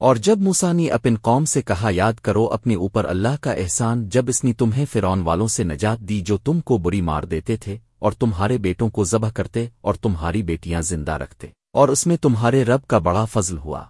اور جب موسا نے اپن قوم سے کہا، یاد کرو، اپنے اوپر اللہ کا احسان جب اس نے تمہیں فرعون والوں سے نجات دی جو تم کو بری مار دیتے تھے اور تمہارے بیٹوں کو ذبح کرتے اور تمہاری بیٹیاں زندہ رکھتے اور اس میں تمہارے رب کا بڑا فضل ہوا۔